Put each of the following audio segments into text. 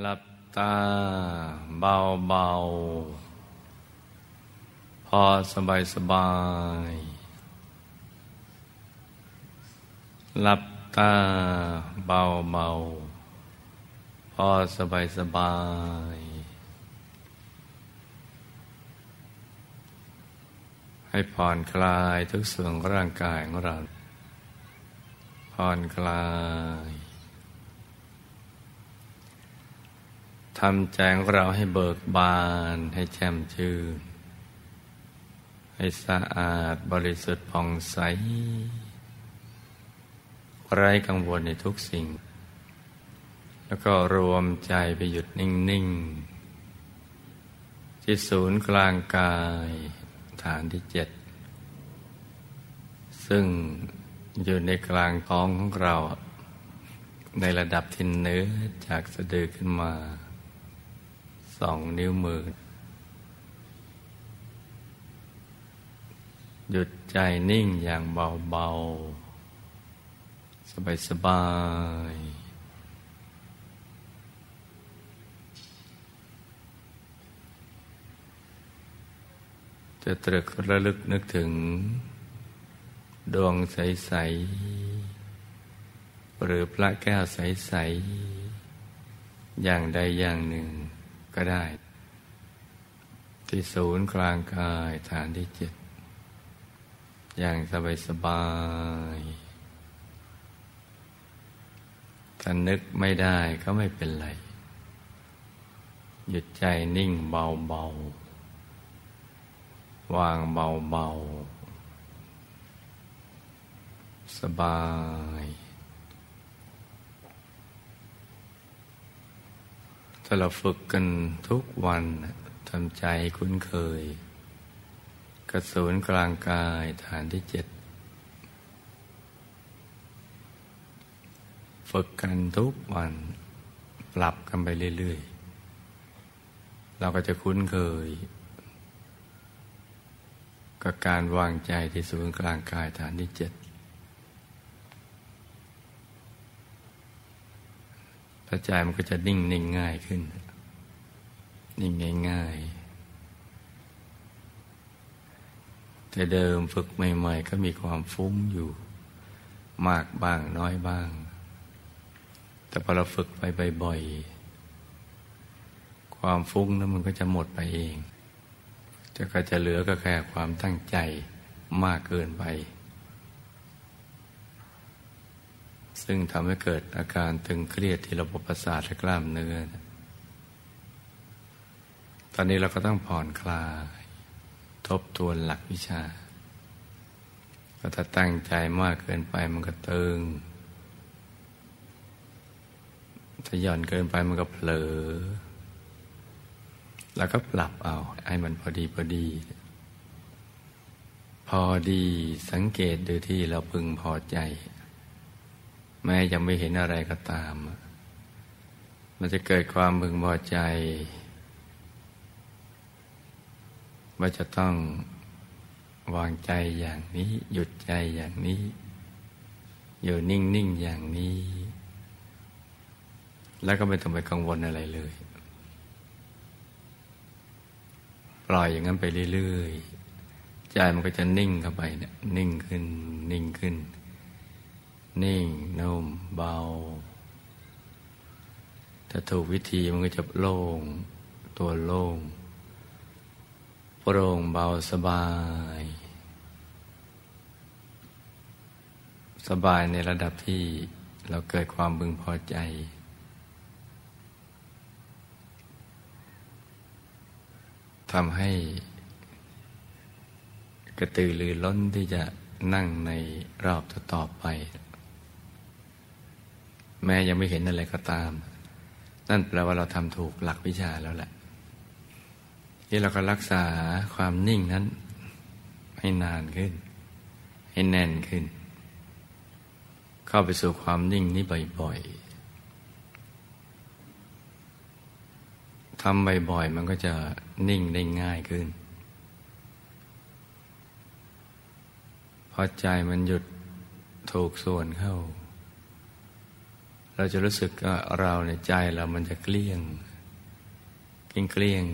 หลับตาเบาเบาพอสบายสบาย หลับตาเบาเบาพอสบายสบาย ให้ผ่อนคลายทุกส่วนของร่างกายของเรา ผ่อนคลาย ทำใจของเราให้เบิกบาน ให้แจ่มชื่น ให้สะอาดบริสุทธิ์ผ่องใส ไร้กังวลในทุกสิ่ง แล้วก็รวมใจไปหยุดนิ่ง ๆ ที่ศูนย์กลางกายฐานที่เจ็ด ซึ่งอยู่ในกลางท้องของเราในระดับที่เนื้อจากสะดือขึ้นมา สองนิ้วมือ หยุดใจนิ่งอย่างเบา ๆ สบาย ๆจะตรึกระลึกนึกถึง ดวงใส ๆ หรือพระแก้วใส ๆ อย่างใดอย่างหนึ่ง ก็ได้ ที่ศูนย์กลางกายฐานที่เจ็ดอย่างสบายสบายถ้านึกไม่ได้ก็ไม่เป็นไร หยุดใจนิ่งเบาเบาวางเบาเบาสบาย ถ้าเราฝึกกันทุกวันทำใจคุ้นเคยกระสูนกลางกายฐานที่เจ็ดฝึกกันทุกวัน ปรับกันไปเรื่อยๆ เราก็จะคุ้นเคย กับการวางใจที่ศูนย์กลางกายฐานที่เจ็ด พระใจมันก็จะนิ่งนิ่งง่ายขึ้น นิ่งง่ายง่ายแต่เดิมฝึกใหม่ ๆ ก็มีความฟุ้งอยู่ มากบ้างน้อยบ้าง แต่พอเราฝึกไปบ่อยๆความฟุ้งนั้นมันก็จะหมดไปเอง จะก็จะเหลือก็แค่ความตั้งใจมากเกินไป ซึ่งทำให้เกิดอาการตึงเครียดที่ระบบประสาทและกล้ามเนื้อ ตอนนี้เราก็ต้องผ่อนคลาย ทบทวนหลักวิชา ก็ถ้าตั้งใจมากเกินไปมันก็ตึง ถ้าหย่อนเกินไปมันก็เผลอ แล้วก็ปรับเอาให้มันพอดีพอดี พอดีสังเกตดูที่เราพึงพอใจ แม้ยังไม่เห็นอะไรก็ตาม มันจะเกิดความมึงพอใจ ว่าจะต้องวางใจอย่างนี้ หยุดใจอย่างนี้ อยู่นิ่ง ๆ อย่างนี้ แล้วก็ไม่ต้องไปกังวลอะไรเลย ปล่อยอย่างนั้นไปเรื่อย ๆ ใจมันก็จะนิ่งเข้าไปเนี่ยนิ่งขึ้น นิ่งขึ้นน นิ่งนุ่มเบา ถ้าถูกวิธีมันก็จะโล่ง ตัวโล่งโปร่งเบาสบาย สบายในระดับที่เราเกิดความบึงพอใจ ทำให้ กระตือรือร้นที่จะนั่งในรอบต่อไป แม้ยังไม่เห็นอะไรก็ตาม นั่นแปลว่าเราทำถูกหลักวิชาแล้วแหละที่เราก็รักษาความนิ่งนั้น ให้นานขึ้น ให้แน่นขึ้น เข้าไปสู่ความนิ่งนี้บ่อยๆทำบ่อยๆมันก็จะนิ่งได้ง่ายขึ้นพอใจมันหยุดถูกส่วนเข้า เราจะรู้สึกว่าเราในใจเรามันจะเกลี้ยงเกลี้ยงเกลี้ยง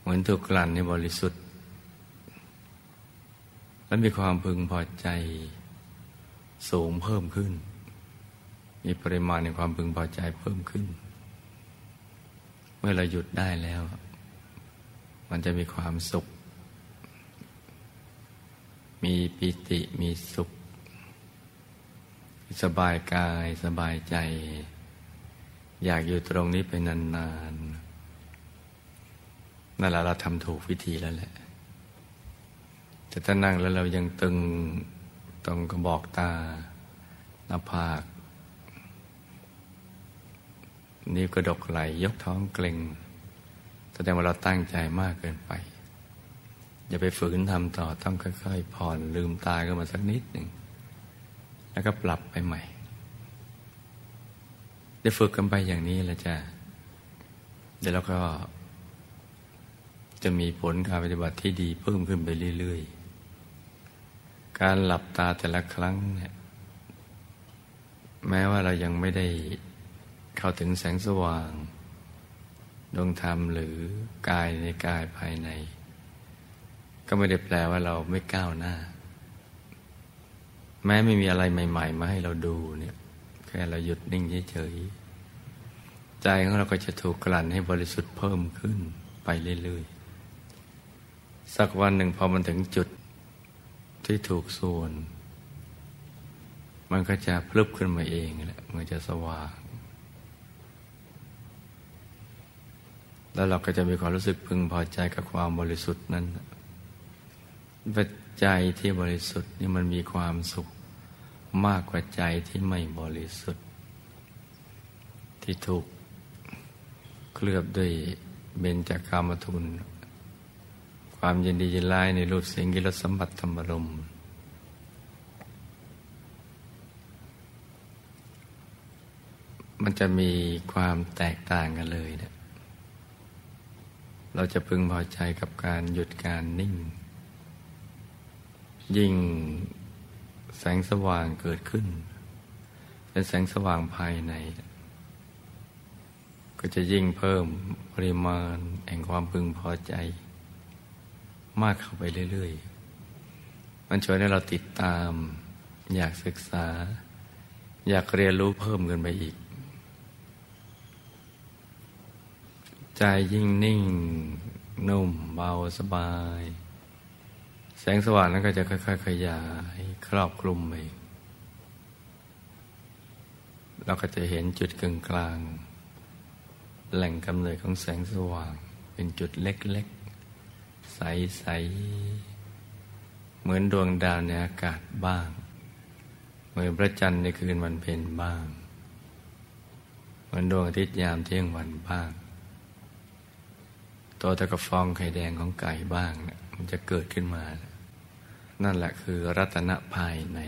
เหมือนถูกกลั่นในบริสุทธิ์ และมีความพึงพอใจสูงเพิ่มขึ้น มีปริมาณในความพึงพอใจเพิ่มขึ้น เมื่อเราหยุดได้แล้ว มันจะมีความสุข มีปิติมีสุข สบายกายสบายใจ อยากอยู่ตรงนี้ไปนานๆนั่นแหละเราทำถูกวิธีแล้วแหละแต่ถ้านั่งแล้วเรายังตึงตรงกระบอกตาหน้าผาก นิ้วกระดกไหลยกท้องเกร็งแสดงว่าเราตั้งใจมากเกินไป อย่าไปฝืนทำต่อต้องค่อย ๆ ผ่อนลืมตาขึ้นมาสักนิดหนึ่ง แล้วก็ปรับไปใหม่ ได้ฝึกกันไปอย่างนี้ล้วจ้ะเดี๋ยวเราก็ จะมีผลการปฏิบัติที่ดีเพิ่มขึ้นไปเรื่อย ๆ การหลับตาแต่ละครั้งเนี่ยแม้ว่าเรายังไม่ได้เข้าถึงแสงสว่างดวงธรรมหรือกายในกายภายใน ก็ไม่ได้แปลว่าเราไม่ก้าวหน้า แม้ไม่มีอะไรใหม่ ๆ มาให้เราดูเนี่ยแค่เราหยุดนิ่งเฉยๆใจของเราก็จะถูกกลั่นให้บริสุทธิ์เพิ่มขึ้นไปเรื่อยๆ สักวันหนึ่งพอมันถึงจุดที่ถูกส่วน มันก็จะพลึบขึ้นมาเองแหละมันจะสว่าง แล้วเราก็จะมีความรู้สึกพึงพอใจกับความบริสุทธิ์นั้นปั จจัยที่บริสุทธิ์นี่มันมีความสุขมากกว่าใจที่ไม่บริสุทธิ์ ที่ถูกเคลือบด้วยเบญจากามทุน ความยินดียินร้ายในรูปเสียงกิรสมบัติธรรมรมมันจะมีความแตกต่างกันเลยเนะเราจะพึงพอใจกับการหยุดการนิ่ง ยิ่งแสงสว่างเกิดขึ้น เป็นแสงสว่างภายใน ก็จะยิ่งเพิ่มปริมาณแห่งความพึงพอใจ มากเข้าไปเรื่อย ๆ มันช่วยให้เราติดตาม อยากศึกษา อยากเรียนรู้เพิ่มกันไปอีก ใจยิ่งนิ่ง นุ่มเบาสบาย แสงสว่างนั้นก็จะค่อยๆขยายครอบคลุมไปเราก็จะเห็นจุดกึ่งกลาง แหล่งกำเนิดของแสงสว่าง เป็นจุดเล็กๆ ใสๆ เหมือนดวงดาวในอากาศบ้าง เหมือนพระจันทร์ในคืนวันเพ็ญบ้าง เหมือนดวงอาทิตย์ยามเที่ยงวันบ้าง ตัวตะกฟองไข่แดงของไก่บ้างเนี่ยมันจะเกิดขึ้นมานั่ นั่นแหละคือรัตนภายใน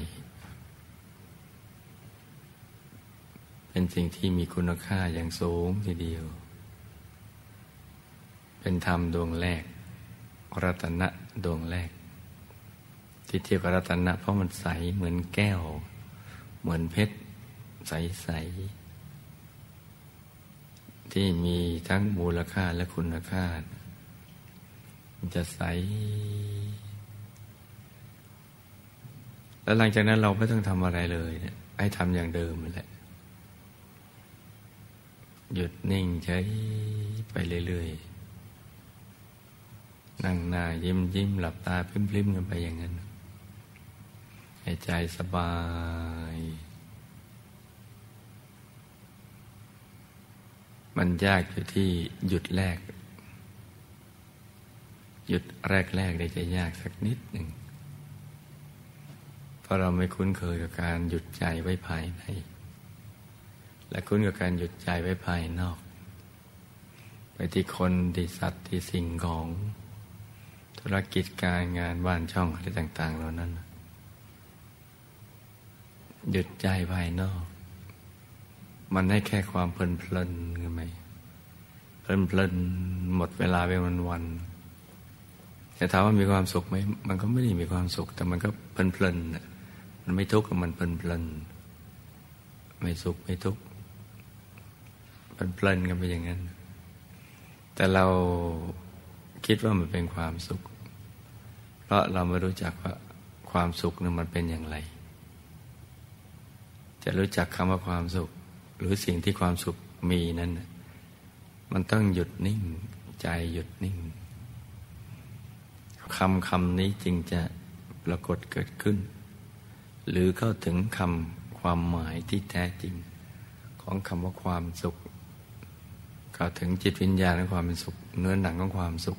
เป็นสิ่งที่มีคุณค่าอย่างสูงทีเดียว เป็นธรรมดวงแรก รัตนะดวงแรก ที่เทียบกับรัตนะเพราะมันใสเหมือนแก้ว เหมือนเพชร ใส ๆ ที่มีทั้งมูลค่าและคุณค่ามันจะใส แล้วหลังจากนั้นเราไม่ต้องทำอะไรเลยให้ทำอย่างเดิมแหละ หยุดนิ่งใช้ไปเรื่อยๆ นั่งหน้ายิ้มยิ้มหลับตาพริมพริมกันไปอย่างนั้นให้ใจสบาย มันยากอยู่ที่หยุดแรก หยุดแรกแรกได้จะยากสักนิดหนึ่ง เพราะเราไม่คุ้นเคยกับการหยุดใจไว้ภายใน และคุ้นกับการหยุดใจไว้ภายนอก ไปที่คนที่สัตว์ที่สิ่งของ ธุรกิจการงานบ้านช่องอะไรต่าง ๆ เหล่านั้น หยุดใจภายนอก มันให้แค่ความเพลินเพลินกันไหมเพลินเพลินหมดเวลาไปวันวันแต่ถามว่ามีความสุขไหม มันก็ไม่ได้มีความสุข แต่มันก็เพลินเพลิน มันไม่ทุกข์มันเพลินเพลินไม่สุขไม่ทุกข์มันเพลินกันไปอย่างนั้น แต่เราคิดว่ามันเป็นความสุข เพราะเราไม่รู้จักว่าความสุขนั้นมันเป็นอย่างไร จะรู้จักคำว่าความสุข หรือสิ่งที่ความสุขมีนั้น มันต้องหยุดนิ่ง ใจหยุดนิ่งคำคำนี้จึงจะปรากฏเกิดขึ้น หรือเข้าถึงคำความหมายที่แท้จริง ของคำว่าความสุข เข้าถึงจิตวิญญาณของความเป็นสุข เนื้อหนังของความสุข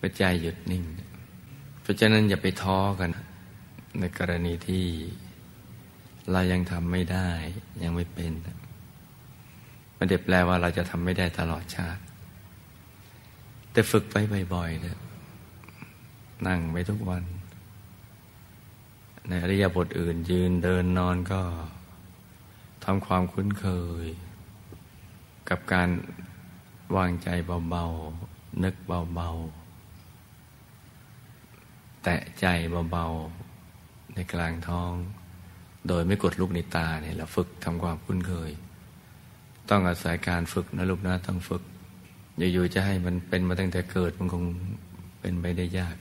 ปัจจัยหยุดนิ่ง เพราะฉะนั้นอย่าไปท้อกัน ในกรณีที่เรายังทำไม่ได้ยังไม่เป็นไม่ได้แปลว่าเราจะทำไม่ได้ตลอดชาติ แต่ฝึกไปบ่อยๆเนะนั่งไปทุกวัน ในอริยบทอื่นยืนเดินนอนก็ทำความคุ้นเคย กับการวางใจเบาๆ นึกเบาๆ แตะใจเบาๆ ในกลางท้อง โดยไม่กดลูกในตาเนี่ยเราฝึกทำความคุ้นเคย ต้องอาศัยการฝึกนะลูกนะต้องฝึก อยู่ๆจะให้มันเป็นมาตั้งแต่เกิดมันคงเป็นไปได้ยาก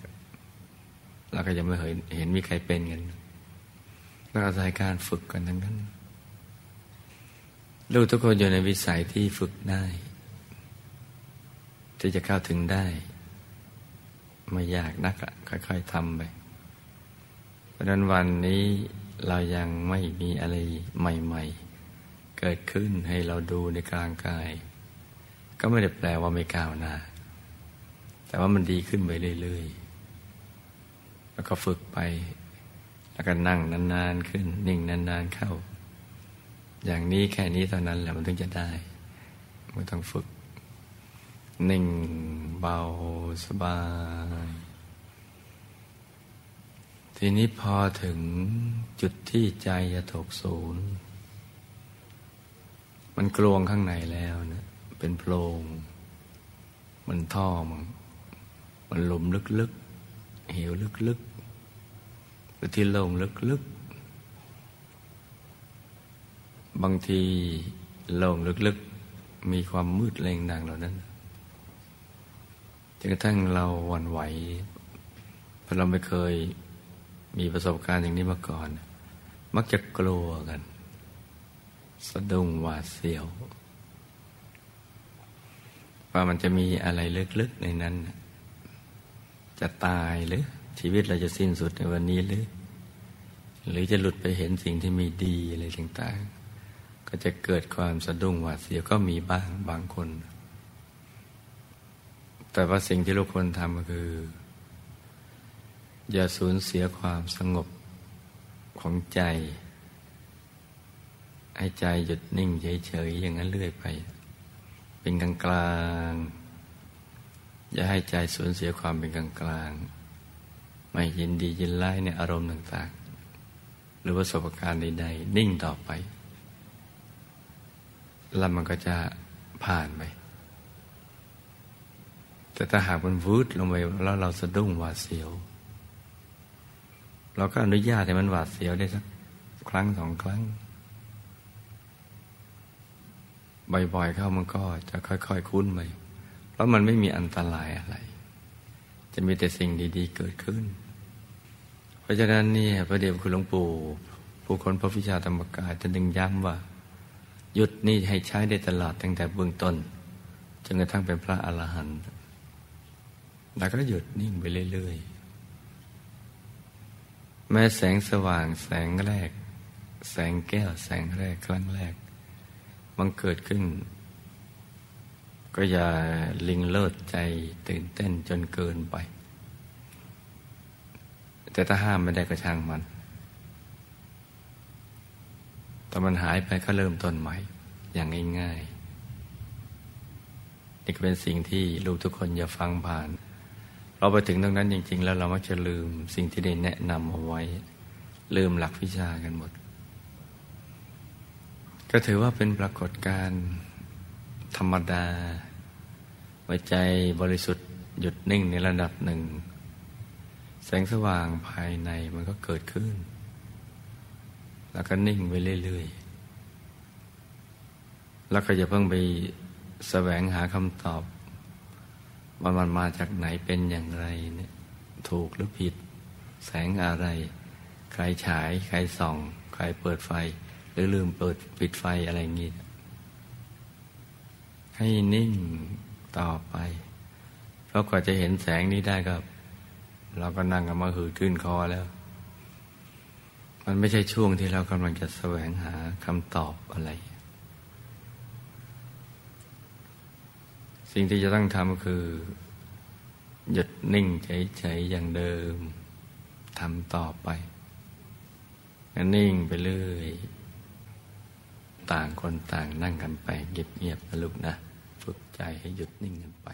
เราก็ยังไม่เห็นเห็นมีใครเป็นกันก็อาศัยการฝึกกันทั้งนั้น ลูกทุกคนอยู่ในวิสัยที่ฝึกได้ ที่จะเข้าถึงได้ ไม่ยากนักค่อยๆทำไป เพราะนั้นวันนี้เรายังไม่มีอะไรใหม่ ๆ เกิดขึ้นให้เราดูในกลางกาย ก็ไม่ได้แปลว่าไม่ก้าวหน้า แต่ว่ามันดีขึ้นไปเรื่อยๆ แล้วก็ฝึกไป แล้วก็นั่งนานๆขึ้น นิ่งนานๆเข้า อย่างนี้แค่นี้เท่านั้นแหละมันถึงจะได้ไม่ต้องฝึก นิ่งเบาสบาย ทีนี้พอถึงจุดที่ใจจะถกศูนย์มันกลวงข้างในแล้วนะเป็นโพรง มันท่อมันมันหลุมลึก เหวลึกๆ หรือที่โล่งลึกๆ บางทีโล่งลึกๆ มีความมืดแรงดังเหล่านั้นจนกระทั่งเราหวั่นไหวเพราะเราไม่เคยมีประสบการณ์อย่างนี้มาก่อน มักจะกลัวกัน สะดุ้งหวาดเสียว ว่ามันจะมีอะไรลึกๆในนั้น จะตายหรือชีวิตเราจะสิ้นสุดในวันนี้หรือ หรือจะหลุดไปเห็นสิ่งที่มีดีอะไรต่างๆ ก็จะเกิดความสะดุ้งหวาดเสียวก็มีบ้างบางคน แต่ว่าสิ่งที่ลูกคนทำก็คือ อย่าสูญเสียความสงบของใจ ให้ใจหยุดนิ่งเฉยๆอย่างนั้นเรื่อยไป เป็นกลางกลาง อย่าให้ใจสูญเสียความเป็นกลางกลาง ไม่ยินดียินไล่ในอารมณ์ต่างๆ หรือประสบการณ์ใดๆ นิ่งต่อไป แล้วมันก็จะผ่านไป แต่ถ้าหากมันวืดลงไปแล้วเราสะดุ้งหวาดเสียว เราก็อนุญาตให้มันหวาดเสียวได้สักครั้งสองครั้ง บ่อยๆเข้ามันก็จะค่อยๆคุ้นไป เพราะมันไม่มีอันตรายอะไร จะมีแต่สิ่งดีๆเกิดขึ้น เพราะฉะนั้นนี่พระเดชคุณหลวงปู่ผู้คนพระวิชาธรรมกายจะดึงย้ำว่า หยุดนี่ให้ใช้ได้ตลอดตั้งแต่เบื้องต้นจนกระทั่งเป็นพระอรหันต์แล้วก็หยุดนิ่งไปเรื่อยๆ แม้แสงสว่างแสงแรก แสงแก้วแสงแรกครั้งแรก มันเกิดขึ้น ก็อย่าลิงเลิศใจตื่นเต้นจนเกินไป แต่ถ้าห้ามไม่ได้ก็ช่างมัน แต่มันหายไปก็เริ่มต้นใหม่ อย่างง่ายๆ นี่ก็เป็นสิ่งที่ลูกทุกคนอย่าฟังผ่าน เราไปถึงตรงนั้นจริง ๆ แล้วเรามักจะลืมสิ่งที่ได้แนะนำเอาไว้ ลืมหลักวิชากันหมด ก็ถือว่าเป็นปรากฏการณ์ ธรรมดา หัวใจบริสุทธิ์หยุดนิ่งในระดับหนึ่ง แสงสว่างภายในมันก็เกิดขึ้น แล้วก็นิ่งไปเรื่อยๆ แล้วก็จะเพิ่งไปแสวงหาคำตอบ ว่ามันมาจากไหนเป็นอย่างไรเนี่ยถูกหรือผิด แสงอะไร ใครฉาย ใครส่อง ใครเปิดไฟ หรือลืมเปิดปิดไฟอะไรอย่างงี้ ให้นิ่งต่อไป เพราะกว่าจะเห็นแสงนี้ได้ก็เราก็นั่งกันมาหืดขึ้นคอแล้ว มันไม่ใช่ช่วงที่เรากำลังจะแสวงหาคำตอบอะไร สิ่งที่จะต้องทำคือ หยุดนิ่งเฉยๆอย่างเดิมทำต่อไปนิ่งไปเรื่อย ต่างคนต่างนั่งกันไปเงียบๆนะลูกนะ ฝึกใจให้หยุดนิ่งกันไป